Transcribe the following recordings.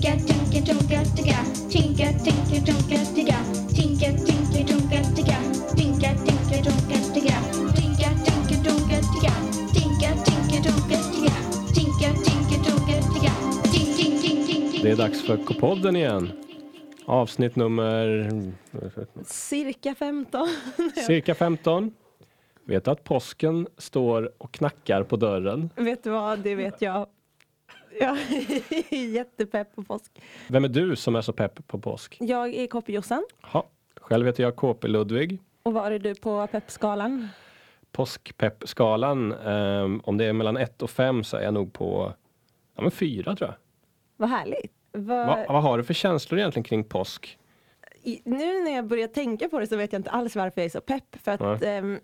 Tinka, tinka, tonka, ticka. Tinka, tinka, tonka, ticka. Tinka, tinka, tonka, ticka. Tinka, tinka, tonka, ticka. Tinka, tinka, tonka, ticka. Tinka, tinka, tonka, ticka. Tinka, tinka, tonka, ticka. Tink, tink, tink, tink. Det är dags för K-podden igen. Avsnitt nummer Cirka 15. cirka 15. Vet att påsken står och knackar på dörren. vet du vad, det vet jag. Är jättepepp på påsk. Vem är du som är så pepp på påsk? Jag är KP-Jossan. Ha. Själv heter jag KP Ludvig. Och var är du på peppskalan? Påskpeppskalan, ehm, om det är mellan 1 och 5 så är jag nog på ja, men 4 tror jag. Vad härligt. Vad- Va, vad har du för känslor egentligen kring påsk? i, nu när jag börjar tänka på det så vet jag inte alls varför jag är så pepp. För att ehm,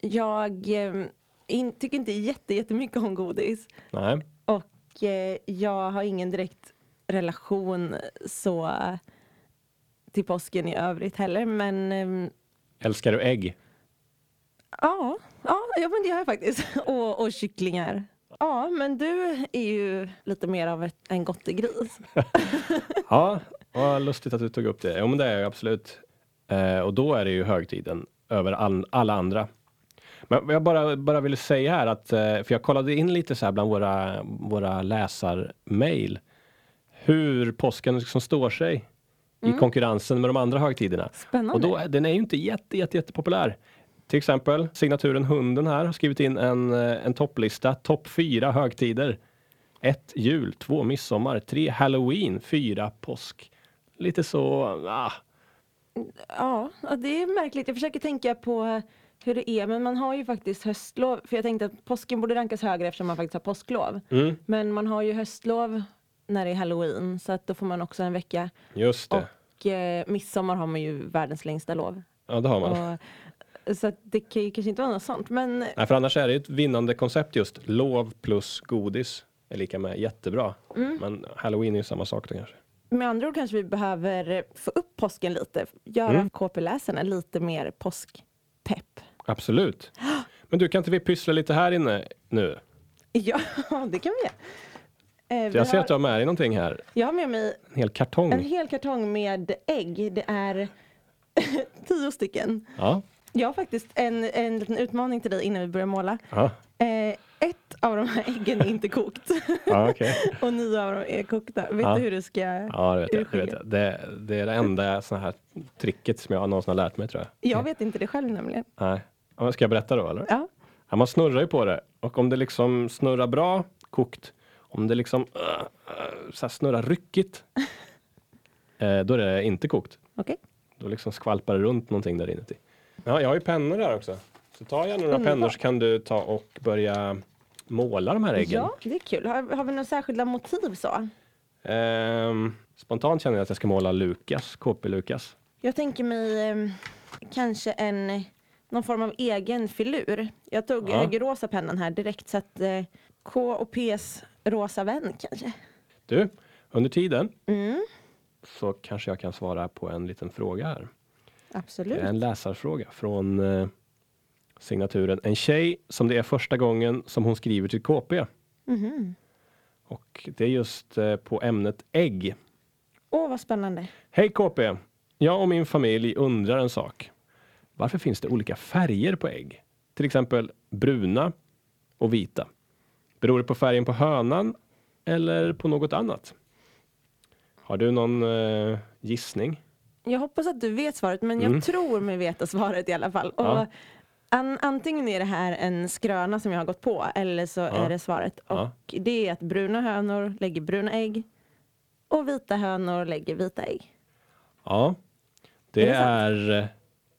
jag ehm, in, tycker inte jätte, jättemycket om godis. Nej, Och eh, jag har ingen direkt relation så till påsken i övrigt heller. Men ehm, älskar du ägg? Ja, ja, ja men det gör jag faktiskt. Och, och kycklingar. Ja, men du är ju lite mer av ett, en gottegris. Ja, vad lustigt att du tog upp det. Jo, men det är jag absolut. Eh, och då är det ju högtiden över all, alla andra. Men jag bara, bara ville säga här att, eh, för jag kollade in lite så här bland våra, våra läsarmail, hur påsken liksom står sig i konkurrensen med de andra högtiderna. Spännande. Och då, den är ju inte jätte, jätte, jätte populär. Till exempel signaturen Hunden här har skrivit in en, eh, en topplista. Topp fyra högtider. Ett jul, två midsommar, tre halloween, fyra påsk. Lite så, ah, Ja, ja, det är märkligt. Jag försöker tänka på hur det är, men man har ju faktiskt höstlov. För jag tänkte att påsken borde rankas högre eftersom man faktiskt har påsklov. mm, Men man har ju höstlov när det är halloween, så att då får man också en vecka. just det. Och eh, midsommar har man ju världens längsta lov. Ja, det har man. Och, så det kan ju kanske inte vara något sånt. Men Nej, för annars är det ju ett vinnande koncept just. Lov plus godis är lika med jättebra. Mm. Men halloween är ju samma sak då kanske. Med andra ord kanske vi behöver få upp påsken lite. Göra Mm. KP-läsarna lite mer påskpepp. Absolut. Men du, kan inte vi pyssla lite här inne nu? Ja, det kan vi göra. Eh, vi Jag ser har, att du har med dig någonting här. Jag har med mig En hel kartong. en hel kartong med ägg. Det är tio stycken. Ja. Jag har faktiskt en, en liten utmaning till dig innan vi börjar måla. Ja, Eh, ett av de här äggen är inte kokt ja okej. och nio av dem är kokta. Vet Ja. du hur du ska... Ja, det vet jag. Det, vet jag. Det, det är det enda såna här tricket som jag någonsin har lärt mig tror jag. Jag vet inte det själv nämligen. Nej. Ja, Ska jag berätta då eller? Ja. Ja, man snurrar ju på det och om det liksom snurrar bra, kokt. Om det liksom uh, uh, snurrar ryckigt, eh, då är det inte kokt. Okej. Då liksom skvalpar det runt någonting där inuti. Ja, jag har ju pennor här också. Så ta gärna några pennor så kan du ta och börja måla de här äggen. Ja, det är kul. Har, har vi några särskilda motiv så? Ehm, spontant känner jag att jag ska måla Lukas, KP Lukas. Jag tänker mig eh, kanske en någon form av egen filur. Jag tog Ja. rosa pennan här direkt så att eh, K och P's rosa vän kanske. Du, under tiden Mm, så kanske jag kan svara på en liten fråga här. Absolut. en läsarfråga från eh, signaturen En tjej som det är första gången som hon skriver till KP. Mhm. Och det är just eh, på ämnet ägg. Åh, vad spännande. Hej KP! Jag och min familj undrar en sak. Varför finns det olika färger på ägg? Till exempel bruna och vita. Beror det på färgen på hönan eller på något annat? Har du någon eh, gissning? Jag hoppas att du vet svaret, men Mm. jag tror mig veta svaret i alla fall. Och Ja. an, antingen är det här en skröna som jag har gått på, eller så är det svaret. Ja. Och det är att bruna hönor lägger bruna ägg och vita hönor lägger vita ägg. Ja, det Är det är, eh,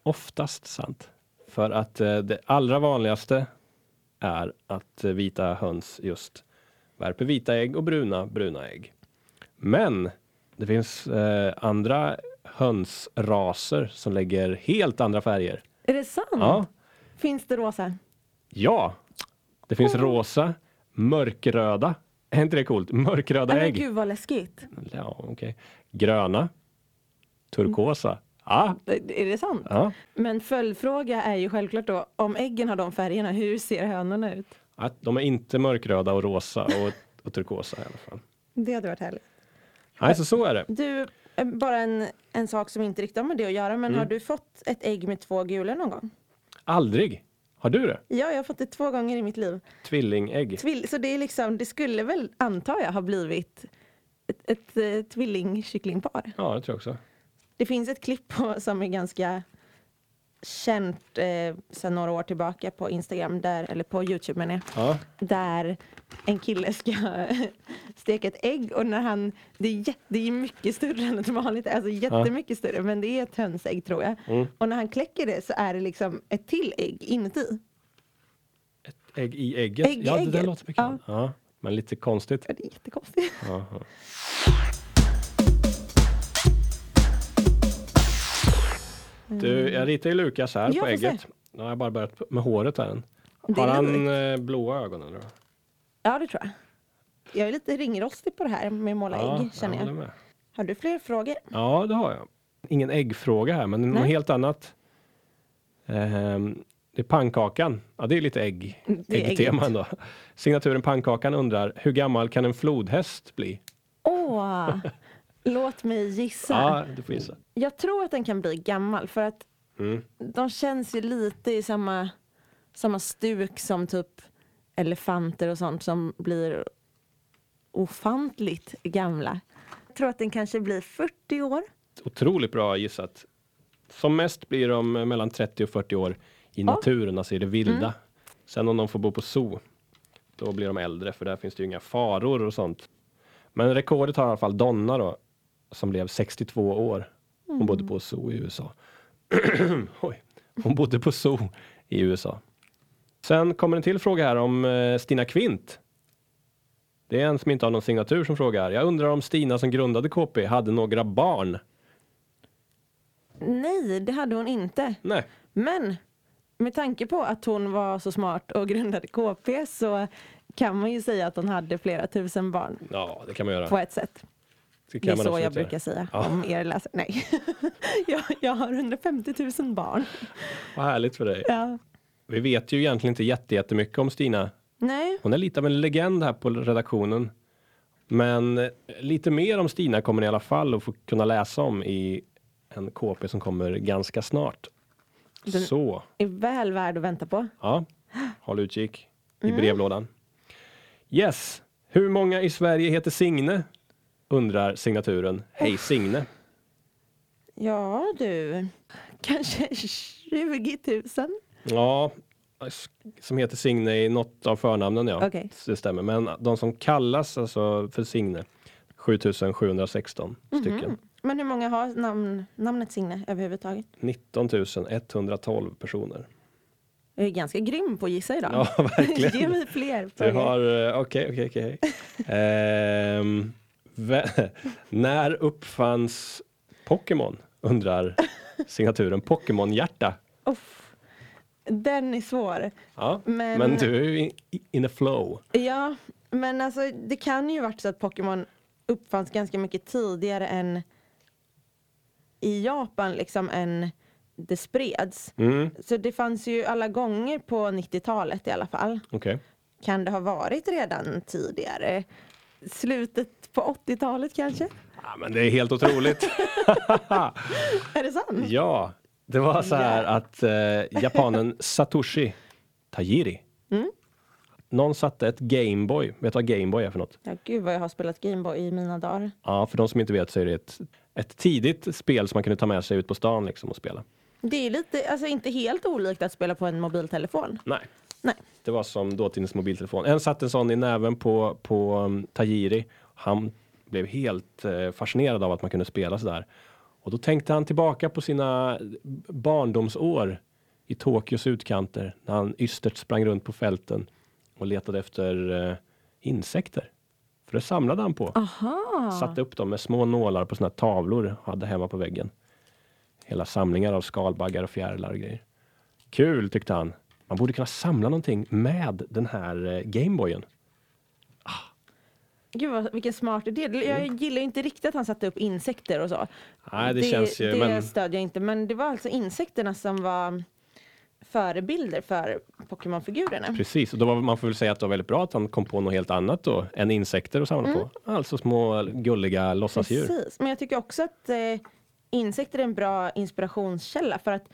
oftast sant. För att eh, det allra vanligaste är att eh, vita höns just värper vita ägg och bruna bruna ägg. Men det finns eh, andra hönsraser som lägger helt andra färger. Är det sant? Ja, Finns det rosa? ja. det finns rosa, mörkröda. Är inte det coolt? Mörkröda Nej, men ägg. gud vad läskigt. Ja, okej. Gröna, turkosa. Ja, Är det sant? ja. Men följdfråga är ju självklart då, om äggen har de färgerna, hur ser hönorna ut? Att de är inte mörkröda och rosa och, och turkosa i alla fall. Det hade varit härligt. Nej, så så är det. Du, eh, bara en, en sak som inte riktigt har med det att göra, men Mm. har du fått ett ägg med två gulor någon gång? Aldrig. Har du det? Ja, jag har fått det två gånger i mitt liv. Tvillingägg. Tvill, så det är liksom, det skulle väl, antar jag, ha blivit ett, ett, eh, tvillingkycklingpar. Ja, det tror jag också. Det finns ett klipp på, som är ganska känt eh, sedan några år tillbaka på Instagram, där, eller på Youtube menar jag, Ja, där en kille ska steka ett ägg och när han, det är, jä- det är mycket större än ett vanligt ägg, alltså jättemycket större, men det är ett hönsägg tror jag. Mm. Och när han kläcker det så är det liksom ett till ägg inuti. ägg i ägget. Ägg i ja, det där låter bekant. Ja. men lite konstigt. Ja, det är jättekonstigt. Ja, Du, jag ritar ju Lukas här Ja, på får se. ägget. Nu har jag bara börjat med håret här än. Det Har är han eh, blåa ögon eller? Ja, det tror jag. Jag är lite ringrostig på det här med att måla ägg, känner håller jag. med. Har du fler frågor? Ja, det har jag. Ingen äggfråga här, men något Nej. helt annat. Ehm, det är pannkakan. Ja, det är lite ägg, Det är äggtema ägget. ändå. Signaturen Pannkakan undrar, hur gammal kan en flodhäst bli? Åh! Låt mig gissa. Ja, du får gissa. Jag tror att den kan bli gammal för att Mm. de känns ju lite i samma, samma stuk som typ elefanter och sånt som blir ofantligt gamla. Jag tror att den kanske blir 40 år. Otroligt bra gissat. Som mest blir de mellan 30 och 40 år i naturen, alltså i det vilda. Mm. Sen om de får bo på zoo, då blir de äldre, för där finns det ju inga faror och sånt. Men rekordet har i alla fall Donna då, som blev 62 år. Hon bodde på zoo i USA. Oj. Hon bodde på zoo i USA. Sen kommer en till fråga här om eh, Stina Kvint. Det är en som inte har någon signatur som frågar. Jag undrar om Stina som grundade KP hade några barn? Nej, det hade hon inte. Nej. Men med tanke på att hon var så smart och grundade KP så kan man ju säga att hon hade flera tusen barn Ja, det kan man göra. på ett sätt. Det, är så jag brukar säga Ja. om er läsare. Nej, jag, jag har 150 000 barn. Vad härligt för dig. Ja. Vi vet ju egentligen inte jätte- jättemycket om Stina. Nej, Hon är lite av en legend här på redaktionen. Men eh, lite mer om Stina kommer ni i alla fall att få kunna läsa om i en KP som kommer ganska snart. Den- Så, är väl värd att vänta på. ja, håll utkik i brevlådan. Yes, hur många i Sverige heter Signe? Undrar signaturen. Hej Signe. Ja du, kanske 20 000. Ja, som heter Signe i något av förnamnen ja. Okej. Det stämmer. Men de som kallas alltså för Signe 7716 stycken. Men hur många har namn, namnet Signe överhuvudtaget? 19 112 personer. Jag är ganska grym på att gissa idag. Ja, verkligen. Ge mig fler Du har, eh, okej, okej, okej. När uppfanns Pokémon? Undrar signaturen Pokémon-hjärta. Den är svår. Ja, Men- men du är ju in, in a flow. Ja, men alltså det kan ju varit så att Pokémon uppfanns ganska mycket tidigare än i Japan liksom än det spreds. Mm, Så det fanns ju alla gånger på 90-talet i alla fall. okej. Kan det ha varit redan tidigare? Slutet på 80-talet kanske? Ja, men det är helt otroligt. Är det sant? Ja, det var så här att eh, japanen Satoshi Tajiri. Mm. Någon satte ett Gameboy. Vet du vad Gameboy är för något? Ja, gud vad jag har spelat Gameboy i mina dagar. Ja, för de som inte vet så är det ett, ett tidigt spel som man kunde ta med sig ut på stan liksom och spela. Det är lite, alltså inte helt olikt att spela på en mobiltelefon. Nej, Nej. det var som dåtidens mobiltelefon. En satte en sån i näven på, på um, Tajiri. Han blev helt eh, fascinerad av att man kunde spela sådär. Och då tänkte han tillbaka på sina barndomsår i Tokyos utkanter när han ystert sprang runt på fälten och letade efter eh, insekter. För det samlade han på. Aha! Satte upp dem med små nålar på här tavlor han hade hemma på väggen. Hela samlingar av skalbaggar och fjärilar och grejer. Kul tyckte han. Man borde kunna samla någonting med den här eh, Gameboyen. Gud vad, vilken smart idé. Jag gillar ju inte riktigt att han satte upp insekter och så. Nej, det, känns ju... det men, stödjer jag inte. Men det var alltså insekterna som var förebilder för Pokémon-figurerna. Precis, och då var, man får väl säga att det var väldigt bra att han kom på något helt annat då än insekter att samla på. Alltså små gulliga låtsasdjur. Precis, men jag tycker också att eh, insekter är en bra inspirationskälla för att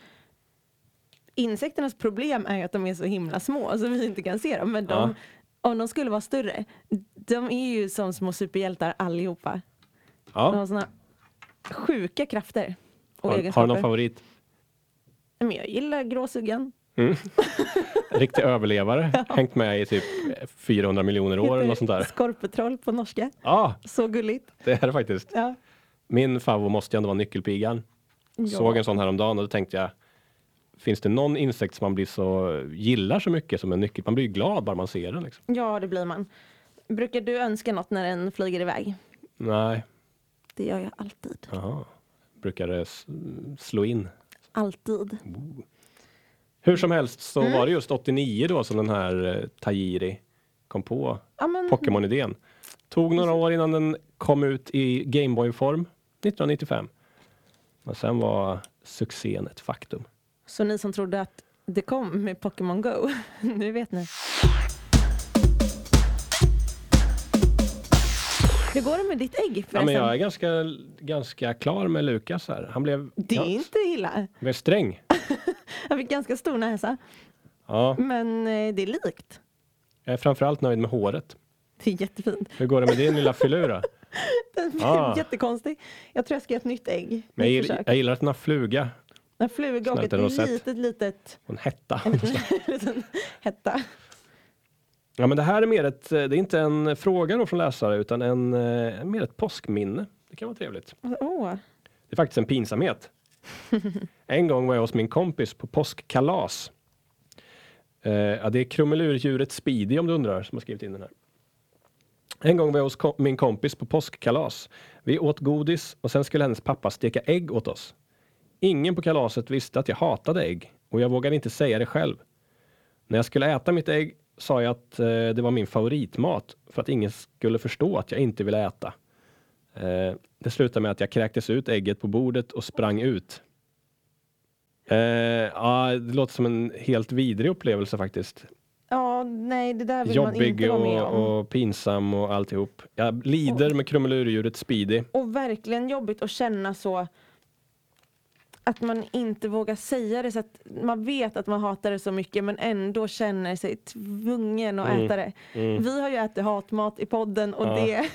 insekternas problem är ju att de är så himla små så vi inte kan se dem. Men de, om de skulle vara större, de är ju som små superhjältar allihopa. De Ja. har såna sjuka krafter och Har, har du någon favorit? Men jag gillar gråsuggan. Riktig överlevare, hängt med i typ 400 miljoner år eller något sånt där. Skorpetroll på norska. Ja, Så gulligt. det är det faktiskt. Ja. Min favorit måste ju ändå vara nyckelpigan. Ja. Såg en sån häromdagen och då tänkte jag Finns det någon insekt som man blir så gillar så mycket som en nyckel? Man blir ju glad bara man ser den. Liksom. ja, det blir man. Brukar du önska något när den flyger iväg? Nej, Det gör jag alltid. Jaha. brukar det slå in. Alltid. Hur som helst så Mm. var det just 89 då som den här eh, Tajiri kom på Ja, men, Pokémon-idén. Tog några år innan den kom ut i Gameboy-form 1995. Men sen var succén ett faktum. Så ni som trodde att det kom med Pokémon Go, nu vet ni. Hur går det med ditt ägg Ja, men jag är ganska, ganska klar med Lukas här. Han blev, Det är ja, inte illa. blev sträng. Jag fick ganska stor näsa. Ja, Men eh, det är likt. jag är framförallt nöjd med håret. Det är jättefint. Hur går det med din lilla filura? Den blev Ah. jättekonstig. Jag tror jag ska göra ett nytt ägg. Men jag, gill- försök. jag gillar att den har fluga En fluga och ett litet, litet en hetta. en liten hetta. Ja, men det här är mer ett, det är inte en fråga då från läsare utan en, eh, mer ett påskminne. Det kan vara trevligt. Åh, Det är faktiskt en pinsamhet. en gång var jag hos min kompis på påskkalas. Eh, ja, det är krumelurdjuret Speedy om du undrar som har skrivit in den här. En gång var jag hos ko- min kompis på påskkalas. Vi åt godis och sen skulle hennes pappa steka ägg åt oss. Ingen på kalaset visste att jag hatade ägg och jag vågade inte säga det själv. När jag skulle äta mitt ägg sa jag att eh, det var min favoritmat för att ingen skulle förstå att jag inte ville äta. Eh, det slutade med att jag kräktes ut ägget på bordet och sprang ut. Eh, ja, det låter som en helt vidrig upplevelse faktiskt. Ja, nej, det där vill man inte Jobbig vara med om. och, och pinsam och alltihop. Jag lider med krumelurdjuret Speedy. Och verkligen jobbigt att känna så att man inte vågar säga det så att man vet att man hatar det så mycket men ändå känner sig tvungen att Mm. äta det. Mm. Vi har ju ätit hatmat i podden och Ja. det,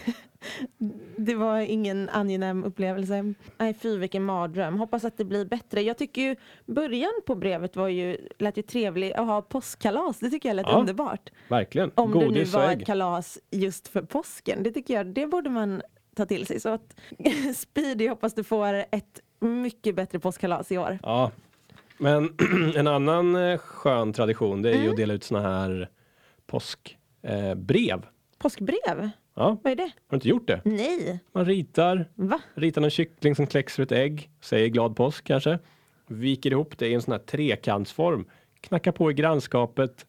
det var ingen angenäm upplevelse. Nej fy vilken mardröm. Hoppas att det blir bättre. Jag tycker ju början på brevet var ju, lät ju trevlig att ha påskkalas. Det tycker jag lät Ja. underbart. Verkligen. Om det nu Godis var ett kalas just för påsken. Det tycker jag, det borde man ta till sig. Så att Speedy hoppas du får ett mycket bättre påskkalas i år. Ja. Men en annan eh, skön tradition det är Mm. ju att dela ut såna här påskbrev. Eh, brev. Påskbrev? ja, Vad är det? har du inte gjort det? Nej, Man ritar, va? ritar någon kyckling som kläcks ur ett ägg, säger glad påsk kanske. Viker ihop det i en sån här trekantsform, knackar på i grannskapet,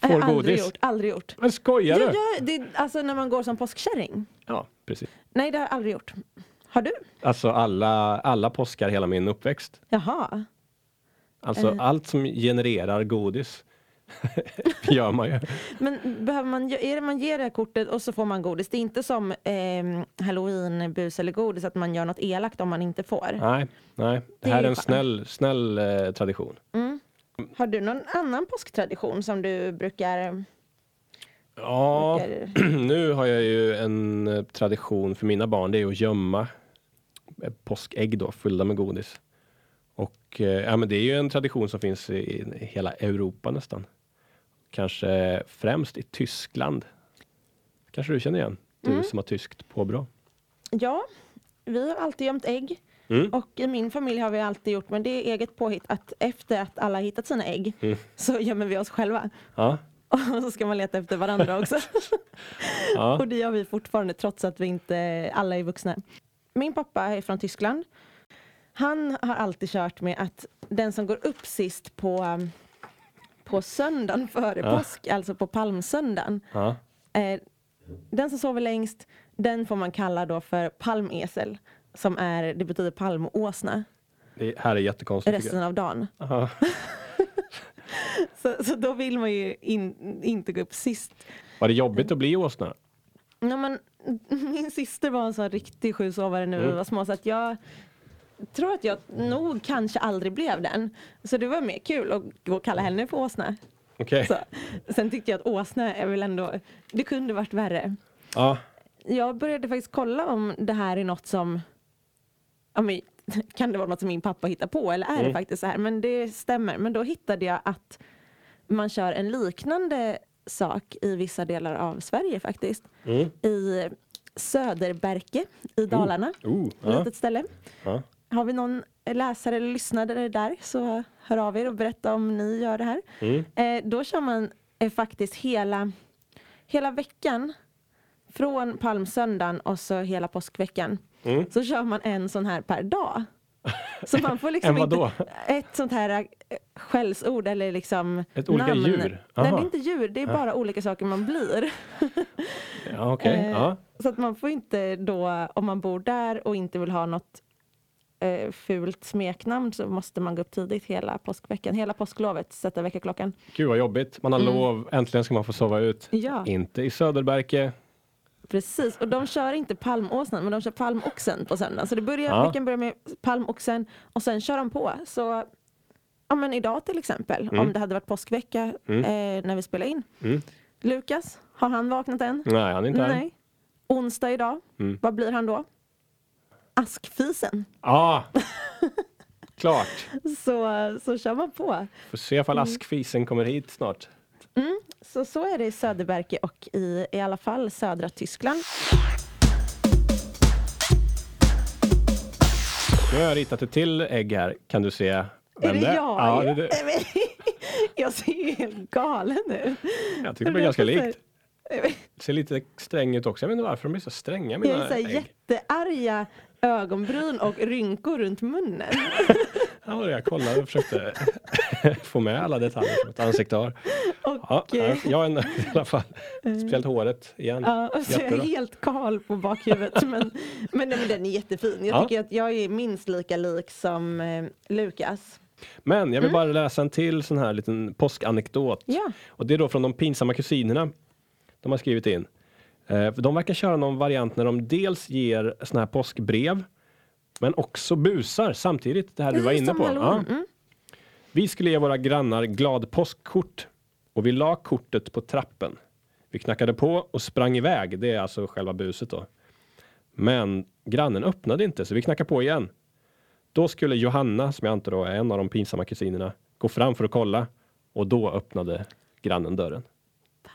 Jag får har aldrig godis. gjort, aldrig gjort. Men skojar Ja, du? ja, det, alltså när man går som påskkärring? Ja, precis. Nej, det har jag aldrig gjort. Har du? Alltså alla, alla påskar hela min uppväxt. Jaha. Alltså Eh. allt som genererar godis gör man ju. Men behöver man, är det man ger det här kortet och så får man godis? Det är inte som eh, halloween, bus eller godis att man gör något elakt om man inte får? Nej, nej. Det här är är en fan- snäll, snäll eh, tradition. Mm. Har du någon annan påsktradition som du brukar... Ja, brukar nu har jag ju en eh, tradition för mina barn. Det är att gömma påskägg då, fyllda med godis. Och eh, ja, men det är ju en tradition som finns i, hela Europa nästan. Kanske främst i Tyskland. Kanske du känner igen? Du Mm. som har tyskt påbrå. ja, vi har alltid gömt ägg. Mm. Och i min familj har vi alltid gjort, men det är eget påhitt, att efter att alla har hittat sina ägg Mm. så gömmer vi oss själva. Ja, Och så ska man leta efter varandra också. ja. Och det gör vi fortfarande trots att vi inte alla är vuxna. Min pappa är från Tyskland. Han har alltid kört med att den som går upp sist på, um, på söndagen före Ja. påsk, alltså på palmsöndagen. ja. Eh, den som sover längst, den får man kalla då för palmesel. Som är, det betyder palmåsna Det här är jättekonstigt. resten av dagen. Så, så då vill man ju in, inte gå upp sist. Var det jobbigt att bli åsna? Ja, men, min syster var en sån riktig sjusovare vi Mm. var små så att jag tror att jag nog kanske aldrig blev den. Så det var mer kul att gå och kalla henne för åsna. Okej. Så, sen tyckte jag att åsna är väl ändå, det kunde varit värre. Ja. Jag började faktiskt kolla om det här är något som, ja, men, kan det vara något som min pappa hittar på eller är Mm. det faktiskt så här? Men det stämmer. Men då hittade jag att man kör en liknande sak i vissa delar av Sverige faktiskt. Mm. I Söderberke i Dalarna, Oh, ett litet ställe. Har vi någon läsare eller lyssnare där så hör av er och berätta om ni gör det här. Mm. Eh, då kör man eh, faktiskt hela, hela veckan från palmsöndagen och så hela påskveckan. Mm. Så kör man en sån här per dag. Så man får liksom inte ett sånt här eh, skällsord eller liksom Ett olika namn. djur? Nej, det är inte djur, det är bara olika saker man blir. Ja, okej. Eh, Ja. Så att man får inte då, om man bor där och inte vill ha något eh, fult smeknamn så måste man gå upp tidigt hela påskveckan, hela påsklovet, sätta väckarklockan. Gud vad jobbigt. Man har Mm. lov. Äntligen ska man få sova ut. Ja, Inte i Söderberke. Precis. Och de kör inte palmåsnan, men de kör palmoxen på söndagen. Så det börjar, Ja. veckan börjar med palmoxen och sen kör de på. Så ja, men idag till exempel, Mm. om det hade varit påskvecka Mm. eh, när vi spelar in. Mm. Lukas, har han vaknat än? Nej, han är inte. Nej. Onsdag idag, Mm. vad blir han då? Askfisen. Ja, klart. Så, så kör man på. Får se ifall askfisen kommer hit snart. Mm, så, så är det i Söderberge och i, i alla fall södra Tyskland. Nu har jag ritat ett till ägg här. Kan du se? Är vem det är? jag? Ja, det är du. Jag ser ju helt galen ut. Jag tycker det blir ganska likt. Det Ser lite sträng ut också. Jag vet inte varför de är så stränga är mina här ägg. jättearga ögonbryn och rynkor runt munnen. Ja, jag kollade och försökte få med alla detaljer som ett ansikte har. Och, Ja, eh, jag är nöjd i alla fall. Speciellt håret igen. Ja, och så är jag Jättebra. helt kal på bakhuvudet. Men, men, men den är jättefin. Jag Ja. tycker att jag är minst lika lik som eh, Lukas. Men jag vill Mm. bara läsa en till sån här liten påskanekdot. Ja. Och det är då från de pinsamma kusinerna. De har skrivit in. Eh, de verkar köra någon variant när de dels ger såna här påskbrev men också busar samtidigt. Det här du var inne på. Ja. Mm. Vi skulle ge våra grannar glad påskkort och vi la kortet på trappen. Vi knackade på och sprang iväg. Det är alltså själva buset då. Men grannen öppnade inte så vi knackade på igen. Då skulle Johanna, som jag antar då är en av de pinsamma kusinerna, gå fram för att kolla och då öppnade grannen dörren.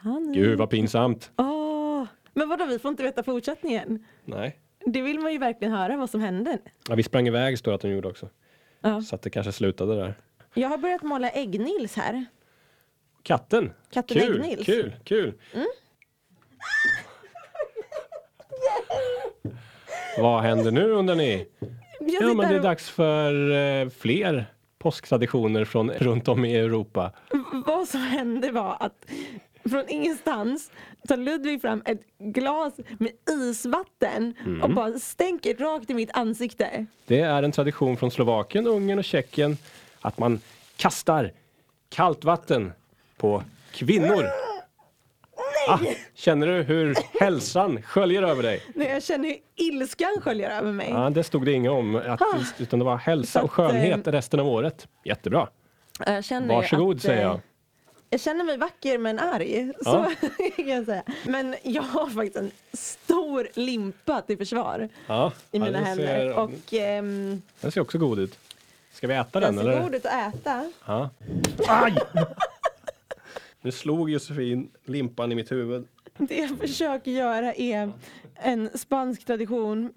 Panik. Gud vad pinsamt. Åh, Men vadå, vi får inte veta fortsättningen? Nej. Det vill man ju verkligen höra vad som hände. Ja, vi sprang iväg står det att hon gjorde också. Ja. Så att det kanske slutade där. Jag har börjat måla Ägg-Nils här. Katten. Katten kul, Ägg-Nils. kul, kul. Vad händer nu undrar ni? Ja, men det är dags för eh, fler påsktraditioner från runt om i Europa. Vad som hände var att från ingenstans tar Ludvig fram ett glas med isvatten Mm. och bara stänker rakt i mitt ansikte. Det är en tradition från Slovakien, Ungern och Tjeckien att man kastar kallt vatten på kvinnor. Ah, känner du hur hälsan sköljer över dig? När jag känner hur ilskan sköljer över mig. Ja, det stod det inget om, att, Ah. utan det var hälsa Så och att, eh, skönhet resten av året. Jättebra. Jag Varsågod att, säger eh, jag. Jag känner mig vacker men arg. Så Ja. kan jag säga. Men jag har faktiskt en stor limpa till försvar Ja, i ja, mina det händer. ser, Och ehm, Den ser också god ut. Ska vi äta den den ser eller? god ut att äta. Ja. Aj! Nu slog Josefin limpan i mitt huvud. Det jag försöker göra är en spansk tradition.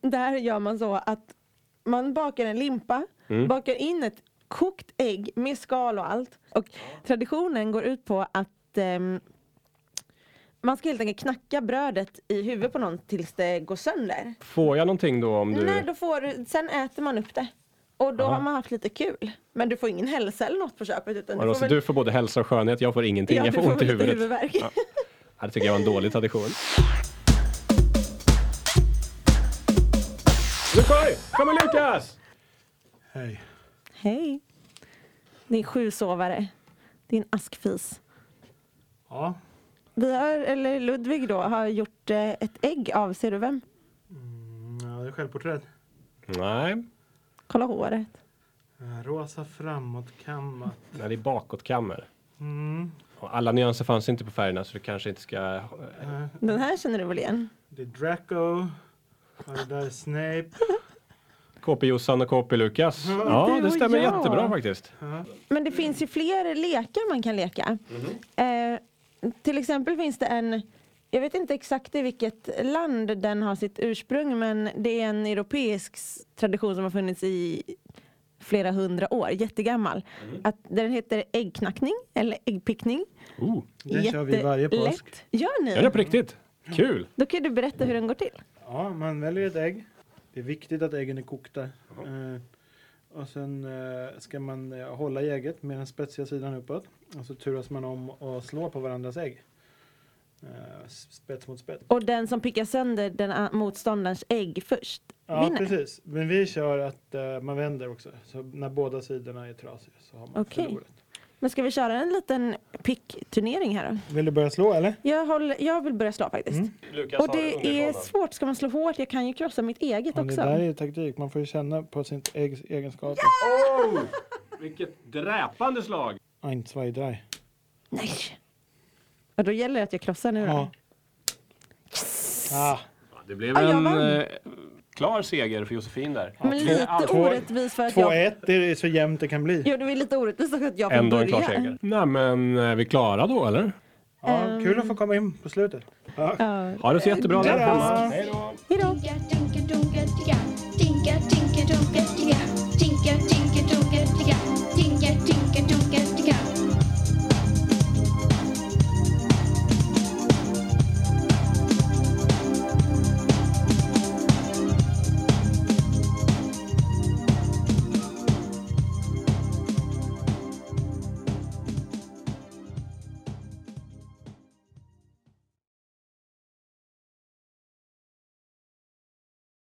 Där gör man så att man bakar en limpa, Mm. bakar in ett kokt ägg med skal och allt. Och traditionen går ut på att ehm, man ska helt enkelt knacka brödet i huvudet på någon tills det går sönder. Får jag någonting då om du... Nej, då får du, sen äter man upp det. Och då Ja. har man haft lite kul. Men du får ingen hälsa eller något på köpet. Utan du får väl, du får både hälsa och skönhet, jag får ingenting. ja, jag får ont i huvudet. Ja, det tycker jag var en dålig tradition. Nu kommer, kommer Lukas! Hej. Hej. Ni sjusovare. Din askfis. Ja. Vi har, eller Ludvig då, har gjort eh, ett ägg av, ser du vem? Mm, ja, det är självporträtt. Nej, Kolla håret. Eh, Rosa framåtkammat. nej, det är bakåtkammer. Mm. Och alla nyanser fanns inte på färgerna så det kanske inte ska... Eh, Den här känner du väl igen? det är Draco. Och det där är Snape. KP Jossan och KP Lukas. Ja. Det stämmer jättebra faktiskt. Ja. Men det finns ju fler lekar man kan leka. Eh, till exempel finns det en, jag vet inte exakt i vilket land den har sitt ursprung, men det är en europeisk tradition som har funnits i flera hundra år, jättegammal. Att den heter äggknackning eller äggpickning. Oh, Den kör vi varje påsk. Gör ni? är det på riktigt? Kul! Då kan du berätta hur den går till. Ja, man väljer ett ägg. Det är viktigt att äggen är kokta. Eh, och sen eh, ska man eh, hålla i ägget med den spetsiga sidan uppåt. Och så turas man om och slår på varandras ägg. Eh, spets mot spets. Och den som pickar sönder den motståndarens ägg först Ja, vinner. precis. Men vi kör att eh, man vänder också. Så när båda sidorna är trasiga så har man Okej. förlorat. Men ska vi köra en liten pickturnering här då? Vill du börja slå eller? Jag, håller, jag vill börja slå faktiskt. Mm. Lukas Och det är svårt, ska man slå hårt? Jag kan ju krossa mitt eget Ja, det också. där är taktik. Man får ju känna på sitt äggs egenskaper. Oh! Vilket dräpande slag! Ein, zwei, drei. Nej! Och då gäller det att jag krossar nu då. Ja. Ah, Ja, Det blev Ja, jag en vann. eh, klar seger för Josefin där. Men ja, lite orättvist för att 2-1 jag... är så jämnt det kan bli. Jo, det är lite orättvist att jag får börja. en klar seger. Nej, men eh, är vi klara då eller? Ja, um... kul att få komma in på slutet. Ja. Uh, ha det så jättebra där hemma. Hej då. Hej då.